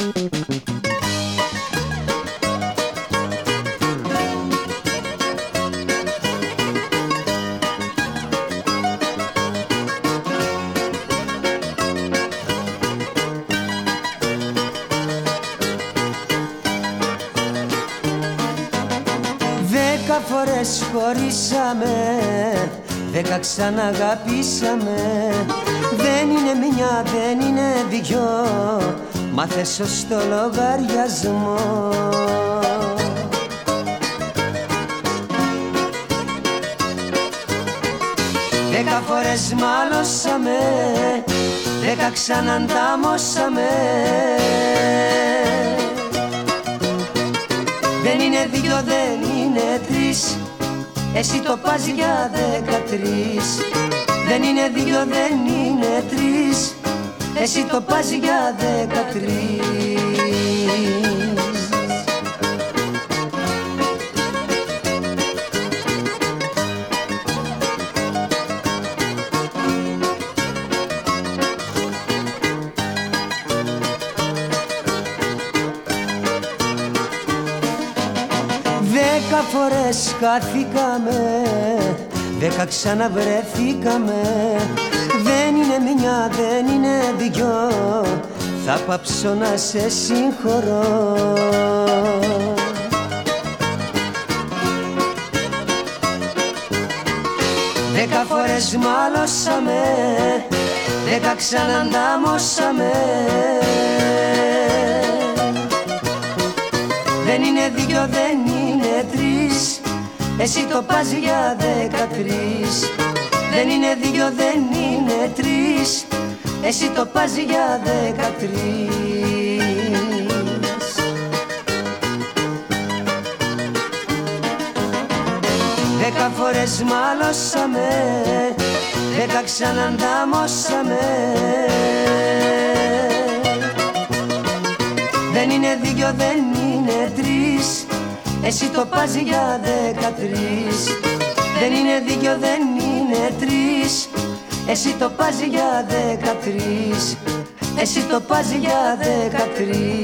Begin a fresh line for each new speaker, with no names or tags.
Δέκα φορές χωρίσαμε, δέκα ξαναγαπήσαμε Δεν είναι μια, δεν είναι δυο Μάθε σωστό λογαριασμό. Δέκα φορές μάλωσαμε Δέκα ξαναντάμωσαμε. Δεν είναι δυο, δεν είναι τρεις. Εσύ το πας για δεκατρεις Δεν είναι δυο, δεν είναι τρεις Εσύ το πας για δεκατρεις Δέκα φορές χάθηκαμε Δέκα ξαναβρεθήκαμε Δεν είναι μια, δεν είναι δυο. Θα πάψω να σε συγχωρώ. Δέκα φορές μάλωσαμε Δέκα ξαναντάμωσαμε. Δεν είναι δυο, δεν είναι τρεις. Εσύ το πας για δεκατρεις Δεν είναι δυο, δεν είναι τρεις. Εσύ το πας για δεκατρεις Δέκα φορές μάλωσαμε Δέκα ξαναντάμωσαμε Δεν είναι δυο, δεν είναι τρεις. Εσύ το πας για δεκατρεις Δεν είναι δυο, δεν είναι τρεις. Εσύ το πας για δεκατρεις Εσύ το πας για δεκατρεις